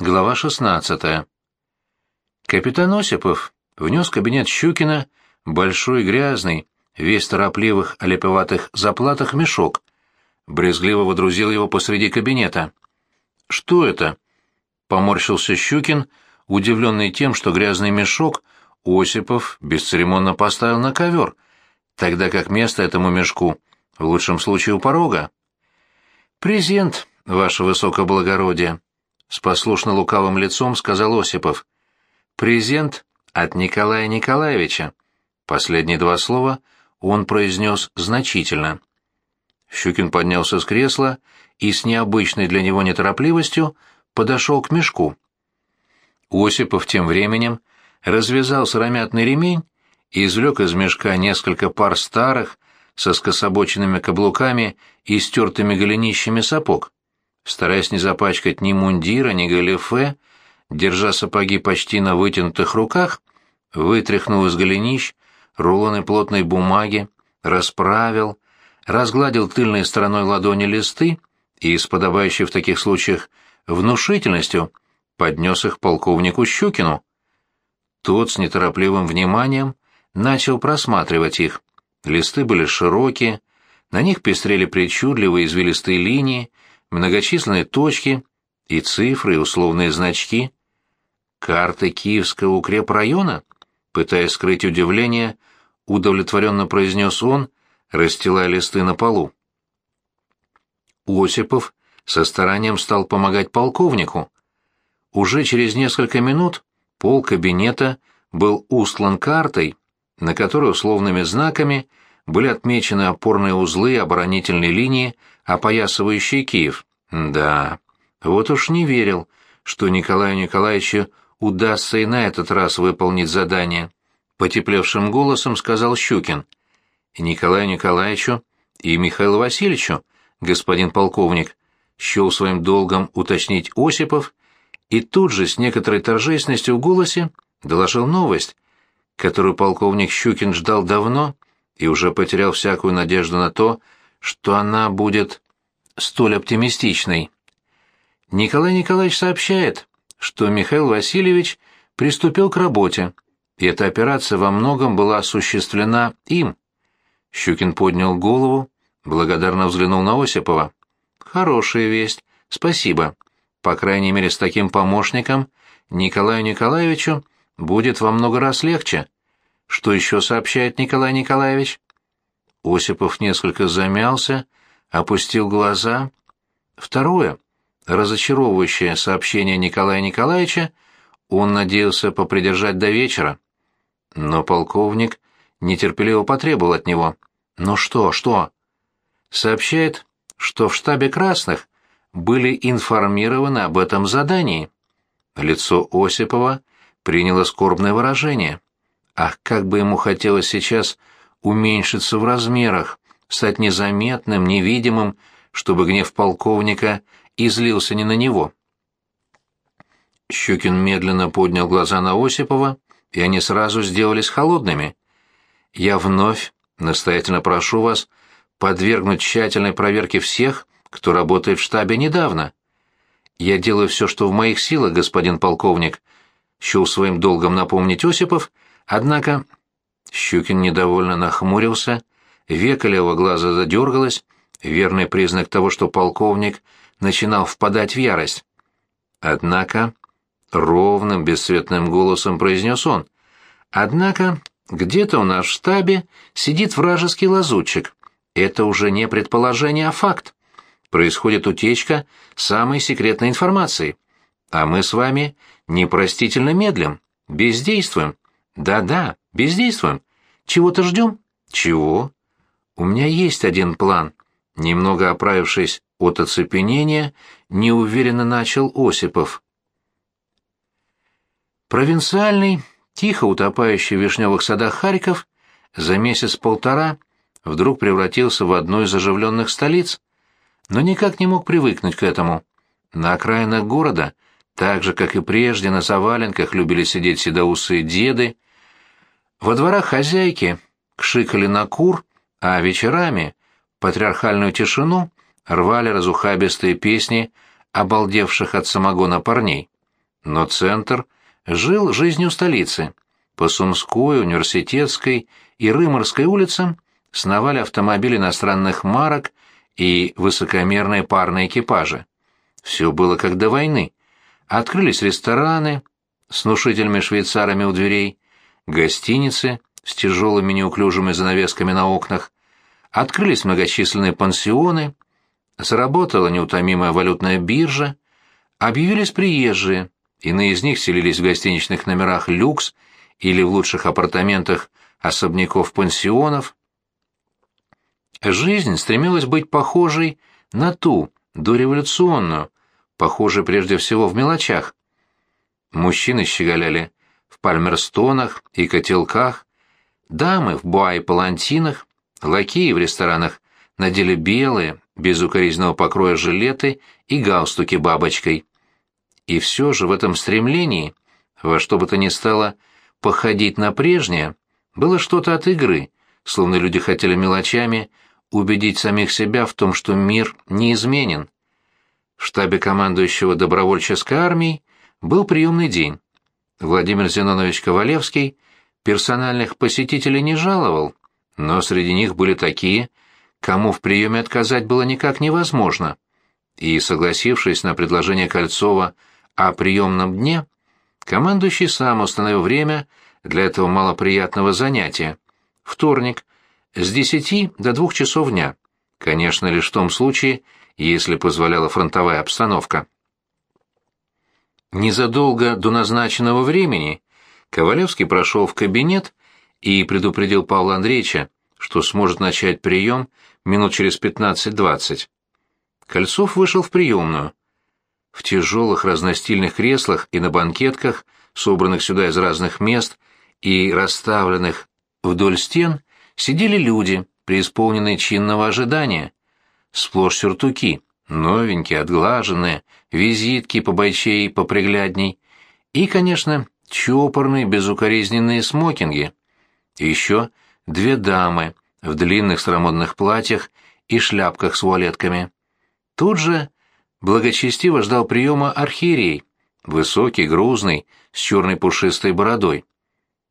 Глава 16. Капитан Осипов внес в кабинет Щукина большой грязный, весь торопливых, олеповатых заплатах мешок, брезгливо водрузил его посреди кабинета. «Что это?» — поморщился Щукин, удивленный тем, что грязный мешок Осипов бесцеремонно поставил на ковер, тогда как место этому мешку в лучшем случае у порога. «Презент, ваше высокоблагородие», с послушно лукавым лицом сказал Осипов. «Презент от Николая Николаевича». Последние два слова он произнес значительно. Щукин поднялся с кресла и с необычной для него неторопливостью подошел к мешку. Осипов тем временем развязал сыромятный ремень и извлек из мешка несколько пар старых, со скособоченными каблуками и стертыми голенищами сапог стараясь не запачкать ни мундира, ни галифе, держа сапоги почти на вытянутых руках, вытряхнул из голенищ рулоны плотной бумаги, расправил, разгладил тыльной стороной ладони листы и, с подобающей в таких случаях внушительностью, поднес их полковнику Щукину. Тот с неторопливым вниманием начал просматривать их. Листы были широкие, на них пестрели причудливые извилистые линии, многочисленные точки и цифры, и условные значки. Карты Киевского укрепрайона? Пытаясь скрыть удивление, удовлетворенно произнес он, расстилая листы на полу. Осипов со старанием стал помогать полковнику. Уже через несколько минут пол кабинета был устлан картой, на которой условными знаками были отмечены опорные узлы оборонительной линии опоясывающий Киев. Да, вот уж не верил, что Николаю Николаевичу удастся и на этот раз выполнить задание. Потеплевшим голосом сказал Щукин. Николаю Николаевичу, и Михаилу Васильевичу, господин полковник, счел своим долгом уточнить Осипов, и тут же с некоторой торжественностью в голосе доложил новость, которую полковник Щукин ждал давно и уже потерял всякую надежду на то, что она будет столь оптимистичной. Николай Николаевич сообщает, что Михаил Васильевич приступил к работе, и эта операция во многом была осуществлена им. Щукин поднял голову, благодарно взглянул на Осипова. «Хорошая весть. Спасибо. По крайней мере, с таким помощником Николаю Николаевичу будет во много раз легче. Что еще сообщает Николай Николаевич?» Осипов несколько замялся, опустил глаза. Второе, разочаровывающее сообщение Николая Николаевича, он надеялся попридержать до вечера. Но полковник нетерпеливо потребовал от него. «Ну что, что?» Сообщает, что в штабе красных были информированы об этом задании. Лицо Осипова приняло скорбное выражение. Ах, как бы ему хотелось сейчас уменьшиться в размерах, стать незаметным, невидимым, чтобы гнев полковника излился не на него. Щукин медленно поднял глаза на Осипова, и они сразу сделались холодными. «Я вновь настоятельно прошу вас подвергнуть тщательной проверке всех, кто работает в штабе недавно. Я делаю все, что в моих силах, господин полковник», — счел своим долгом напомнить Осипов, однако Щукин недовольно нахмурился, века левого глаза задергалось, верный признак того, что полковник начинал впадать в ярость. Однако, ровным, бесцветным голосом произнес он, «Однако, где-то у нас в штабе сидит вражеский лазутчик. Это уже не предположение, а факт. Происходит утечка самой секретной информации. А мы с вами непростительно медлим, бездействуем. Да-да, бездействуем. Чего-то ждем? Чего? У меня есть один план. Немного оправившись от оцепенения, неуверенно начал Осипов. Провинциальный, тихо утопающий в вишневых садах Харьков за месяц-полтора вдруг превратился в одну из оживленных столиц, но никак не мог привыкнуть к этому. На окраинах города, так же, как и прежде, на заваленках любили сидеть седоусые деды, во дворах хозяйки кшикали на кур, а вечерами патриархальную тишину рвали разухабистые песни обалдевших от самогона парней. но центр жил жизнью столицы. По Сумской, Университетской и Рыморской улицам сновали автомобили иностранных марок и высокомерные парные экипажи. Все было как до войны. Открылись рестораны с внушительными швейцарами у дверей, гостиницы с тяжелыми неуклюжими занавесками на окнах, открылись многочисленные пансионы, заработала неутомимая валютная биржа, объявились приезжие, иные из них селились в гостиничных номерах «Люкс» или в лучших апартаментах особняков пансионов. Жизнь стремилась быть похожей на ту, дореволюционную, похожей прежде всего в мелочах. Мужчины щеголяли пальмерстонах и котелках, дамы в буа и палантинах, лакеи в ресторанах надели белые, без укоризного покроя жилеты и галстуки бабочкой. И все же в этом стремлении, во что бы то ни стало походить на прежнее, было что-то от игры, словно люди хотели мелочами убедить самих себя в том, что мир неизменен. В штабе командующего добровольческой армией был приемный день. Владимир Зинонович Ковалевский персональных посетителей не жаловал, но среди них были такие, кому в приеме отказать было никак невозможно. И, согласившись на предложение Кольцова о приемном дне, командующий сам установил время для этого малоприятного занятия. Вторник, с десяти до двух часов дня. Конечно, лишь в том случае, если позволяла фронтовая обстановка. Незадолго до назначенного времени Ковалевский прошел в кабинет и предупредил Павла Андреевича, что сможет начать прием минут через пятнадцать-двадцать. Кольцов вышел в приемную. В тяжелых разностильных креслах и на банкетках, собранных сюда из разных мест и расставленных вдоль стен, сидели люди, преисполненные чинного ожидания. Сплошь сюртуки, новенькие, отглаженные, визитки побойчей, поприглядней. И, конечно, чопорные, безукоризненные смокинги. Еще две дамы в длинных старомодных платьях и шляпках с вуалетками. Тут же благочестиво ждал приема архиерей, высокий, грузный, с черной пушистой бородой.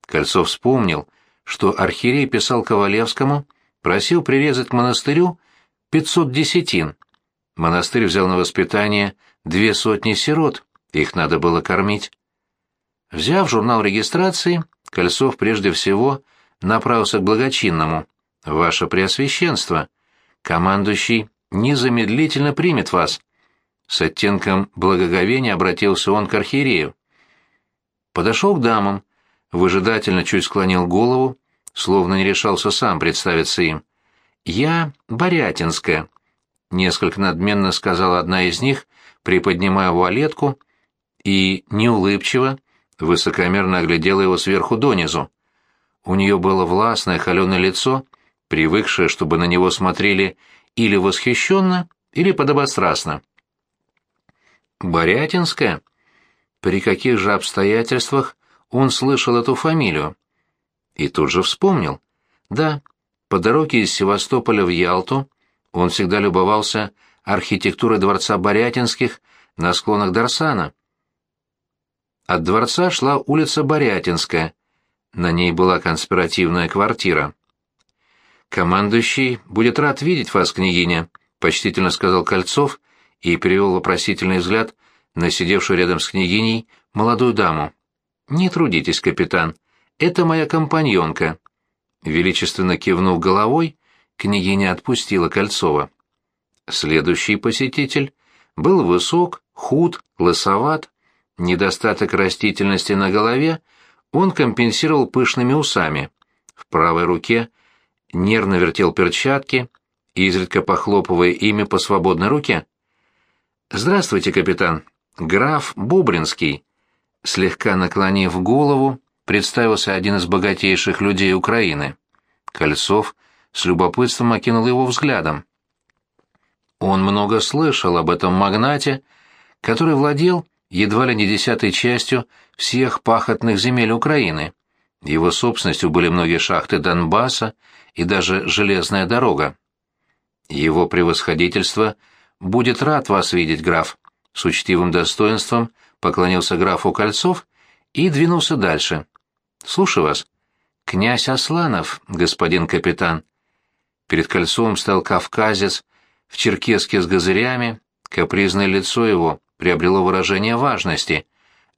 Кольцов вспомнил, что архиерей писал Ковалевскому, просил прирезать к монастырю пятьсот десятин. Монастырь взял на воспитание две сотни сирот, их надо было кормить. Взяв журнал регистрации, Кольцов прежде всего направился к благочинному. «Ваше Преосвященство, командующий незамедлительно примет вас». С оттенком благоговения обратился он к архиерею. Подошел к дамам, выжидательно чуть склонил голову, словно не решался сам представиться им. «Я Борятинская», — несколько надменно сказала одна из них, приподнимая вуалетку, и неулыбчиво, высокомерно оглядела его сверху донизу. У нее было властное холеное лицо, привыкшее, чтобы на него смотрели или восхищенно, или подобострастно. «Борятинская?» При каких же обстоятельствах он слышал эту фамилию? И тут же вспомнил. Да, по дороге из Севастополя в Ялту он всегда любовался архитектурой дворца Борятинских на склонах Дарсана. От дворца шла улица Борятинская. На ней была конспиративная квартира. «Командующий будет рад видеть вас, княгиня», — почтительно сказал Кольцов и перевел вопросительный взгляд на сидевшую рядом с княгиней молодую даму. «Не трудитесь, капитан. Это моя компаньонка». Величественно кивнув головой, княгиня отпустила Кольцова. Следующий посетитель был высок, худ, лысоват, недостаток растительности на голове он компенсировал пышными усами. В правой руке нервно вертел перчатки, изредка похлопывая ими по свободной руке. «Здравствуйте, капитан. Граф Бубринский». Слегка наклонив голову, представился один из богатейших людей Украины. Кольцов с любопытством окинул его взглядом. Он много слышал об этом магнате, который владел едва ли не десятой частью всех пахотных земель Украины. Его собственностью были многие шахты Донбасса и даже железная дорога. Его превосходительство будет рад вас видеть, граф, с учтивым достоинством поклонился графу Кольцов и двинулся дальше. «Слушаю вас». «Князь Асланов, господин капитан». Перед Кольцовым стал кавказец в черкеске с газырями, капризное лицо его приобрело выражение важности.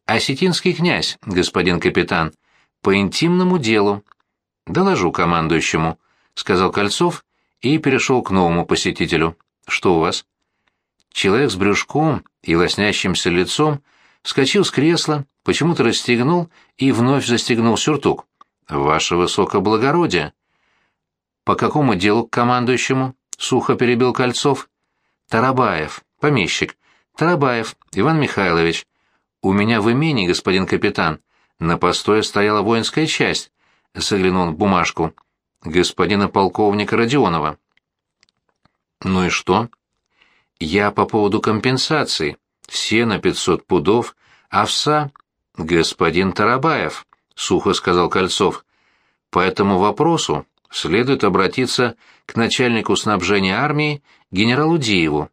«Осетинский князь, господин капитан, по интимному делу». «Доложу командующему», — сказал Кольцов и перешел к новому посетителю. «Что у вас?» Человек с брюшком и лоснящимся лицом вскочил с кресла, почему-то расстегнул и вновь застегнул сюртук. «Ваше высокоблагородие!» «По какому делу к командующему?» — сухо перебил Кольцов. «Тарабаев, помещик. Тарабаев, Иван Михайлович. У меня в имении, господин капитан, на постое стояла воинская часть», — заглянул в бумажку. «Господина полковника Родионова». «Ну и что?» «Я по поводу компенсации. Все на пятьсот пудов, овса...» «Господин Тарабаев», — сухо сказал Кольцов. «По этому вопросу следует обратиться к начальнику снабжения армии генералу Диеву».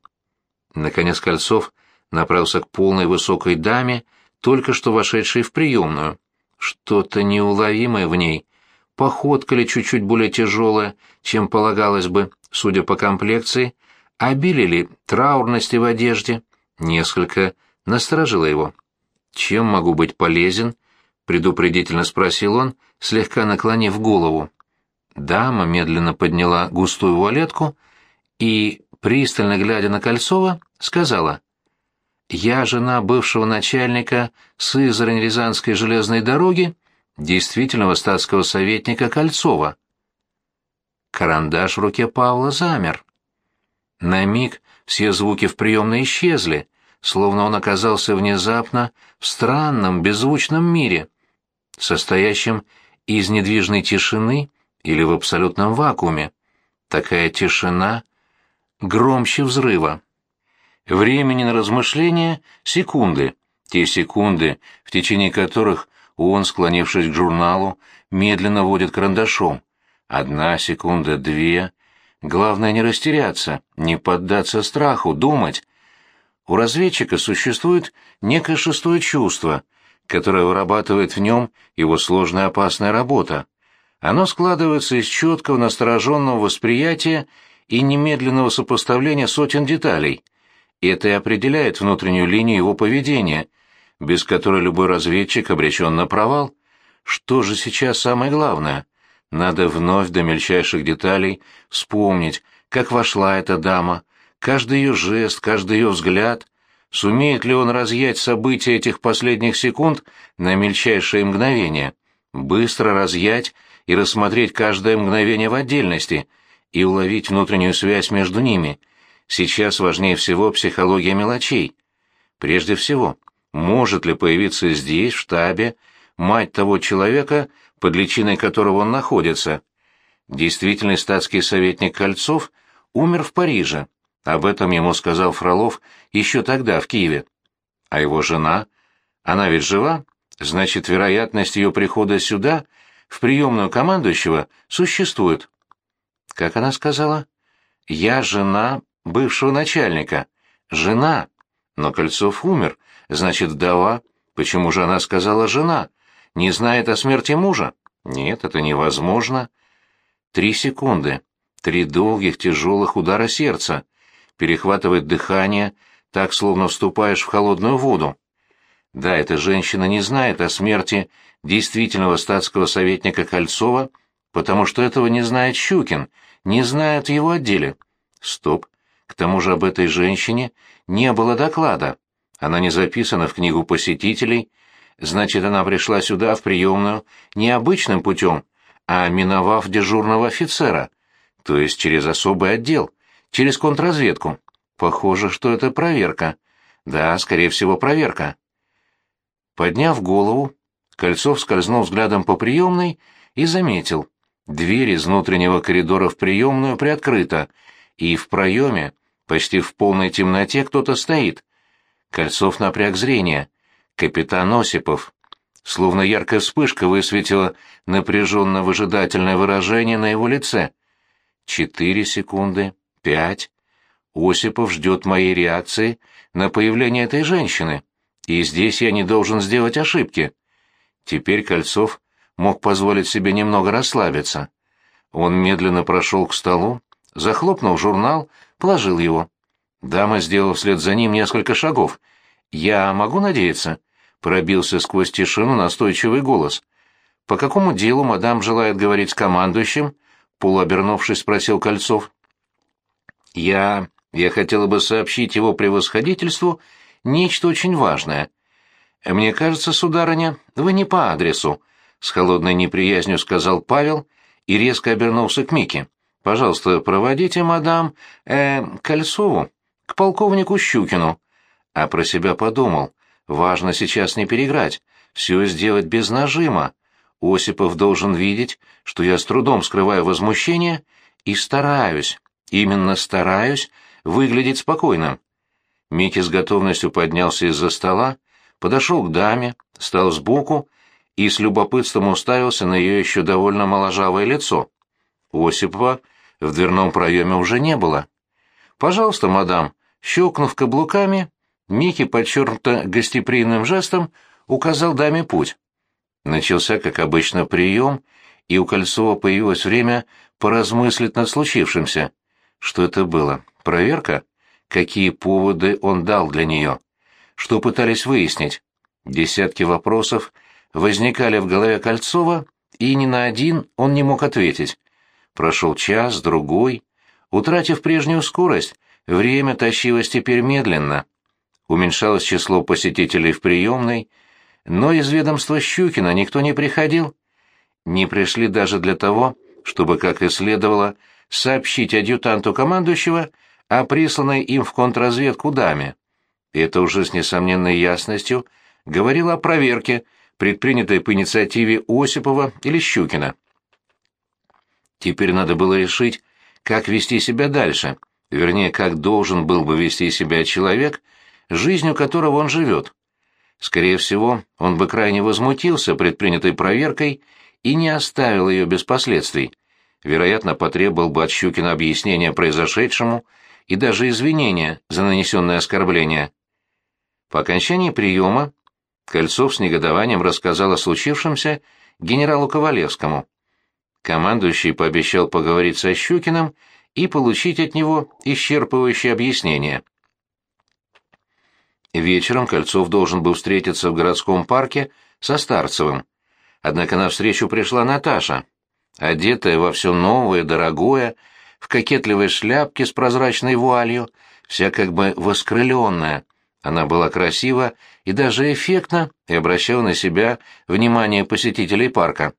Наконец Кольцов направился к полной высокой даме, только что вошедшей в приемную. Что-то неуловимое в ней. Походка ли чуть-чуть более тяжелая, чем полагалось бы, судя по комплекции, обилили траурности в одежде. Несколько насторожило его. «Чем могу быть полезен?» — предупредительно спросил он, слегка наклонив голову. Дама медленно подняла густую вуалетку и, пристально глядя на Кольцова, сказала, «Я жена бывшего начальника Сызрань-Рязанской железной дороги, действительного статского советника Кольцова». Карандаш в руке Павла замер. На миг все звуки в приемной исчезли, словно он оказался внезапно в странном, беззвучном мире, состоящем из недвижной тишины или в абсолютном вакууме. Такая тишина громче взрыва. Времени на размышления — секунды, те секунды, в течение которых он, склонившись к журналу, медленно водит карандашом. Одна секунда, две, Главное не растеряться, не поддаться страху, думать. У разведчика существует некое шестое чувство, которое вырабатывает в нем его сложная опасная работа. Оно складывается из четкого настороженного восприятия и немедленного сопоставления сотен деталей. Это и определяет внутреннюю линию его поведения, без которой любой разведчик обречен на провал. Что же сейчас самое главное? Надо вновь до мельчайших деталей вспомнить, как вошла эта дама, каждый ее жест, каждый ее взгляд. Сумеет ли он разъять события этих последних секунд на мельчайшие мгновения? Быстро разъять и рассмотреть каждое мгновение в отдельности и уловить внутреннюю связь между ними. Сейчас важнее всего психология мелочей. Прежде всего, может ли появиться здесь, в штабе, мать того человека, под личиной которого он находится. Действительный статский советник Кольцов умер в Париже. Об этом ему сказал Фролов еще тогда, в Киеве. А его жена? Она ведь жива? Значит, вероятность ее прихода сюда, в приемную командующего, существует. Как она сказала? «Я жена бывшего начальника. Жена. Но Кольцов умер, значит, вдова. Почему же она сказала «жена»? не знает о смерти мужа? Нет, это невозможно. Три секунды. Три долгих, тяжелых удара сердца. Перехватывает дыхание, так, словно вступаешь в холодную воду. Да, эта женщина не знает о смерти действительного статского советника Кольцова, потому что этого не знает Щукин, не знает его отделе. Стоп. К тому же об этой женщине не было доклада. Она не записана в книгу посетителей, Значит, она пришла сюда, в приемную, не обычным путем, а миновав дежурного офицера, то есть через особый отдел, через контрразведку. Похоже, что это проверка. Да, скорее всего, проверка. Подняв голову, Кольцов скользнул взглядом по приемной и заметил. Дверь из внутреннего коридора в приемную приоткрыта, и в проеме, почти в полной темноте, кто-то стоит. Кольцов напряг зрение — капитан Осипов. Словно яркая вспышка высветила напряженно-выжидательное выражение на его лице. Четыре секунды, пять. Осипов ждет моей реакции на появление этой женщины. И здесь я не должен сделать ошибки. Теперь Кольцов мог позволить себе немного расслабиться. Он медленно прошел к столу, захлопнул журнал, положил его. Дама сделала вслед за ним несколько шагов. «Я могу надеяться?» — пробился сквозь тишину настойчивый голос. «По какому делу мадам желает говорить с командующим?» — полуобернувшись, спросил Кольцов. «Я... я хотела бы сообщить его превосходительству нечто очень важное. Мне кажется, сударыня, вы не по адресу», — с холодной неприязнью сказал Павел и резко обернулся к Мике. «Пожалуйста, проводите мадам... э... Кольцову к полковнику Щукину». А про себя подумал. «Важно сейчас не переиграть, все сделать без нажима. Осипов должен видеть, что я с трудом скрываю возмущение и стараюсь, именно стараюсь, выглядеть спокойным». Микки с готовностью поднялся из-за стола, подошел к даме, стал сбоку и с любопытством уставился на ее еще довольно моложавое лицо. Осипова в дверном проеме уже не было. «Пожалуйста, мадам», щелкнув каблуками, Микки подчеркнуто гостеприимным жестом указал даме путь. Начался, как обычно, прием, и у Кольцова появилось время поразмыслить над случившимся. Что это было? Проверка? Какие поводы он дал для нее? Что пытались выяснить? Десятки вопросов возникали в голове Кольцова, и ни на один он не мог ответить. Прошел час, другой. Утратив прежнюю скорость, время тащилось теперь медленно. Уменьшалось число посетителей в приемной, но из ведомства Щукина никто не приходил. Не пришли даже для того, чтобы, как и следовало, сообщить адъютанту командующего о присланной им в контрразведку даме. Это уже с несомненной ясностью говорило о проверке, предпринятой по инициативе Осипова или Щукина. Теперь надо было решить, как вести себя дальше, вернее, как должен был бы вести себя человек, жизнью которого он живет. Скорее всего, он бы крайне возмутился предпринятой проверкой и не оставил ее без последствий. Вероятно, потребовал бы от Щукина объяснения произошедшему и даже извинения за нанесенное оскорбление. По окончании приема Кольцов с негодованием рассказал о случившемся генералу Ковалевскому. Командующий пообещал поговорить со Щукиным и получить от него исчерпывающее объяснение. Вечером Кольцов должен был встретиться в городском парке со Старцевым. Однако навстречу пришла Наташа, одетая во все новое, дорогое, в кокетливой шляпке с прозрачной вуалью, вся как бы воскрыленная. Она была красива и даже эффектна и обращала на себя внимание посетителей парка.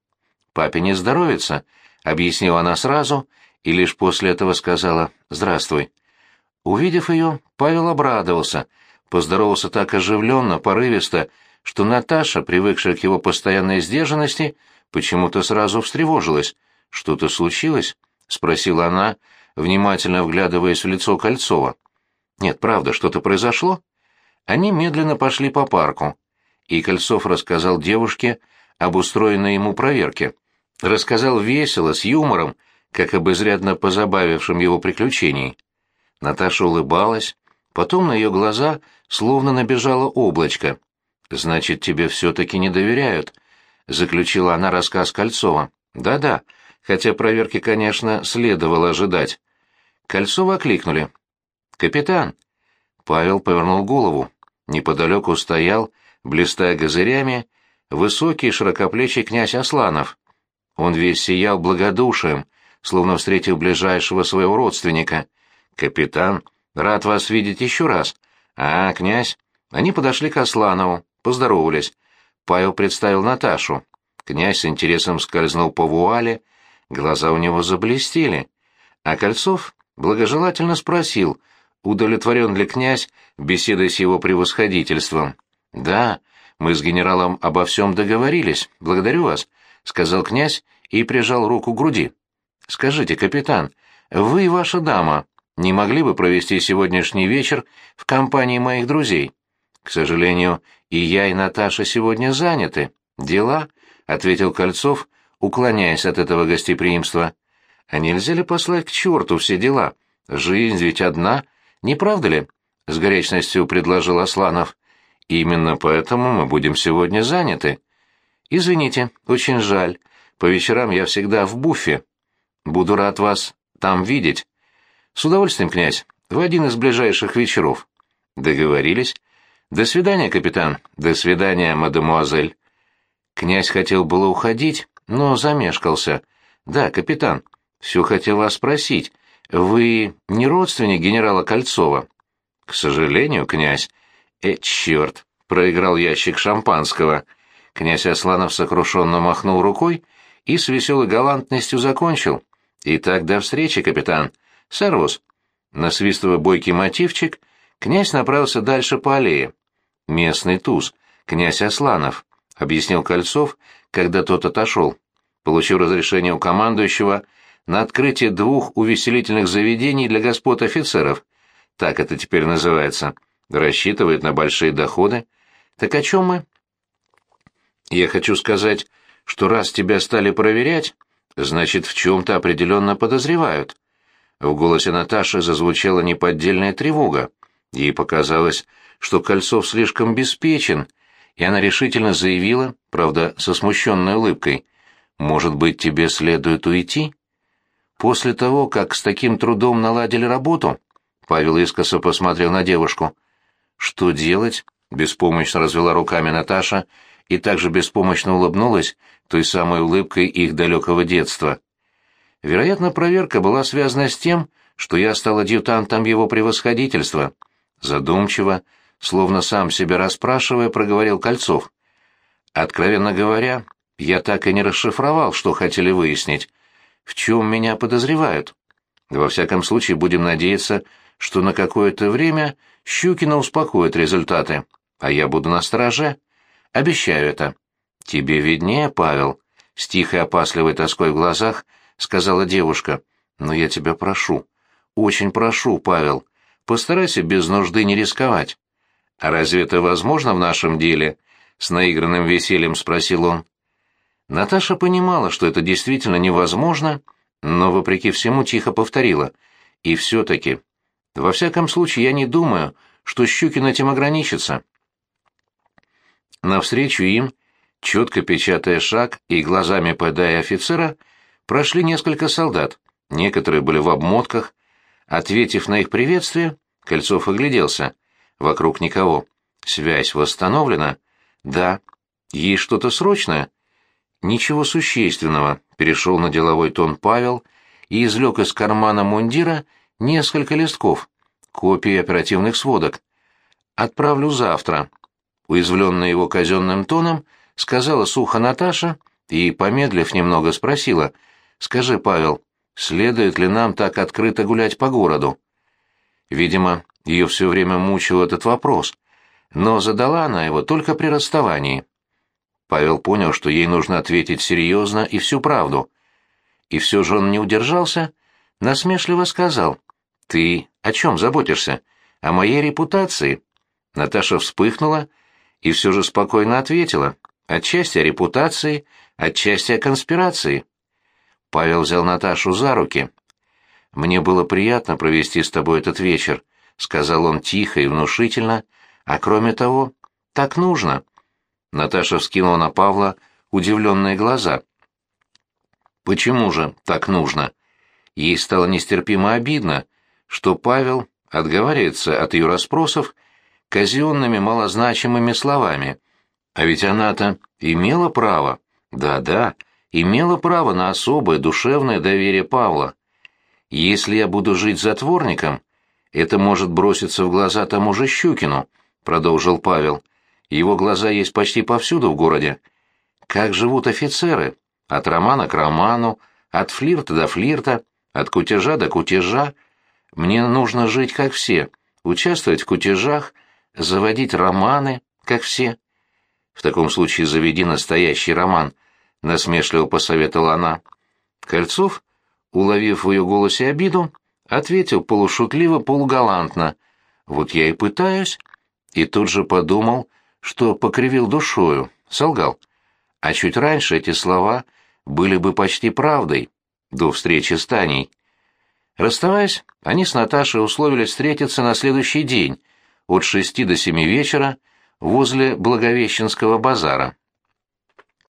«Папе не здоровится», — объяснила она сразу, и лишь после этого сказала «Здравствуй». Увидев ее, Павел обрадовался, поздоровался так оживленно, порывисто, что Наташа, привыкшая к его постоянной сдержанности, почему-то сразу встревожилась. «Что-то случилось?» — спросила она, внимательно вглядываясь в лицо Кольцова. «Нет, правда, что-то произошло?» Они медленно пошли по парку, и Кольцов рассказал девушке об устроенной ему проверке рассказал весело, с юмором, как об изрядно позабавившем его приключении. Наташа улыбалась, потом на ее глаза словно набежало облачко. «Значит, тебе все-таки не доверяют», — заключила она рассказ Кольцова. «Да-да, хотя проверки, конечно, следовало ожидать». Кольцова окликнули. «Капитан!» Павел повернул голову. Неподалеку стоял, блистая газырями, высокий широкоплечий князь Асланов. Он весь сиял благодушием, словно встретил ближайшего своего родственника. «Капитан, рад вас видеть еще раз. А, князь?» Они подошли к Асланову, поздоровались. Павел представил Наташу. Князь с интересом скользнул по вуале, глаза у него заблестели. А Кольцов благожелательно спросил, удовлетворен ли князь беседой с его превосходительством. «Да, мы с генералом обо всем договорились. Благодарю вас. — сказал князь и прижал руку к груди. «Скажите, капитан, вы и ваша дама не могли бы провести сегодняшний вечер в компании моих друзей? К сожалению, и я, и Наташа сегодня заняты. Дела?» — ответил Кольцов, уклоняясь от этого гостеприимства. «А нельзя ли послать к черту все дела? Жизнь ведь одна, не правда ли?» — с горячностью предложил Асланов. Именно поэтому мы будем сегодня заняты. Извините, очень жаль. По вечерам я всегда в буфе. Буду рад вас там видеть. С удовольствием, князь, в один из ближайших вечеров. Договорились? До свидания, капитан. До свидания, мадемуазель. Князь хотел было уходить, но замешкался. Да, капитан, все хотел вас спросить. Вы не родственник генерала Кольцова? К сожалению, князь. Э, черт, проиграл ящик шампанского. Князь Асланов сокрушенно махнул рукой и с веселой галантностью закончил. «Итак, до встречи, капитан. Сорвус». Насвистывая бойкий мотивчик, князь направился дальше по аллее. «Местный туз, князь Асланов», — объяснил Кольцов, когда тот отошел. Получил разрешение у командующего на открытие двух увеселительных заведений для господ офицеров. Так это теперь называется. Рассчитывает на большие доходы. Так о чем мы? Я хочу сказать, что раз тебя стали проверять, значит, в чем-то определенно подозревают. В голосе Наташи зазвучала неподдельная тревога. Ей показалось, что Кольцов слишком беспечен, и она решительно заявила, правда, со смущенной улыбкой, «Может быть, тебе следует уйти?» После того, как с таким трудом наладили работу, Павел искоса посмотрел на девушку. «Что делать?» — беспомощно развела руками Наташа и также беспомощно улыбнулась той самой улыбкой их далекого детства. Вероятно, проверка была связана с тем, что я стал адъютантом его превосходительства. Задумчиво, словно сам себя расспрашивая, проговорил Кольцов. Откровенно говоря, я так и не расшифровал, что хотели выяснить. В чем меня подозревают? Во всяком случае, будем надеяться, что на какое-то время Щукина успокоит результаты, а я буду на страже. Обещаю это. Тебе виднее, Павел, с тихой опасливой тоской в глазах сказала девушка. Но я тебя прошу, очень прошу, Павел, постарайся без нужды не рисковать. А разве это возможно в нашем деле? С наигранным весельем спросил он. Наташа понимала, что это действительно невозможно, но вопреки всему тихо повторила: "И все таки во всяком случае, я не думаю, что Щукин этим ограничится. Навстречу им, четко печатая шаг и глазами подая офицера, прошли несколько солдат. Некоторые были в обмотках. Ответив на их приветствие, Кольцов огляделся. Вокруг никого. Связь восстановлена? Да. Есть что-то срочное? Ничего существенного, перешел на деловой тон Павел и извлек из кармана мундира несколько листков, копии оперативных сводок. Отправлю завтра, уязвленная его казенным тоном, сказала сухо Наташа и, помедлив немного, спросила, «Скажи, Павел, следует ли нам так открыто гулять по городу?» Видимо, ее все время мучил этот вопрос, но задала она его только при расставании. Павел понял, что ей нужно ответить серьезно и всю правду. И все же он не удержался, насмешливо сказал, «Ты о чем заботишься? О моей репутации?» Наташа вспыхнула и все же спокойно ответила. Отчасти о репутации, отчасти о конспирации. Павел взял Наташу за руки. «Мне было приятно провести с тобой этот вечер», — сказал он тихо и внушительно, «а кроме того, так нужно». Наташа вскинула на Павла удивленные глаза. «Почему же так нужно?» Ей стало нестерпимо обидно, что Павел отговаривается от ее расспросов казенными малозначимыми словами. А ведь она-то имела право, да-да, имела право на особое душевное доверие Павла. Если я буду жить затворником, это может броситься в глаза тому же Щукину, продолжил Павел. Его глаза есть почти повсюду в городе. Как живут офицеры? От романа к роману, от флирта до флирта, от кутежа до кутежа. Мне нужно жить как все, участвовать в кутежах, заводить романы, как все. В таком случае заведи настоящий роман, насмешливо посоветовала она. Кольцов, уловив в ее голосе обиду, ответил полушутливо, полугалантно. Вот я и пытаюсь. И тут же подумал, что покривил душою, солгал. А чуть раньше эти слова были бы почти правдой, до встречи с Таней. Расставаясь, они с Наташей условились встретиться на следующий день, от шести до семи вечера, возле Благовещенского базара.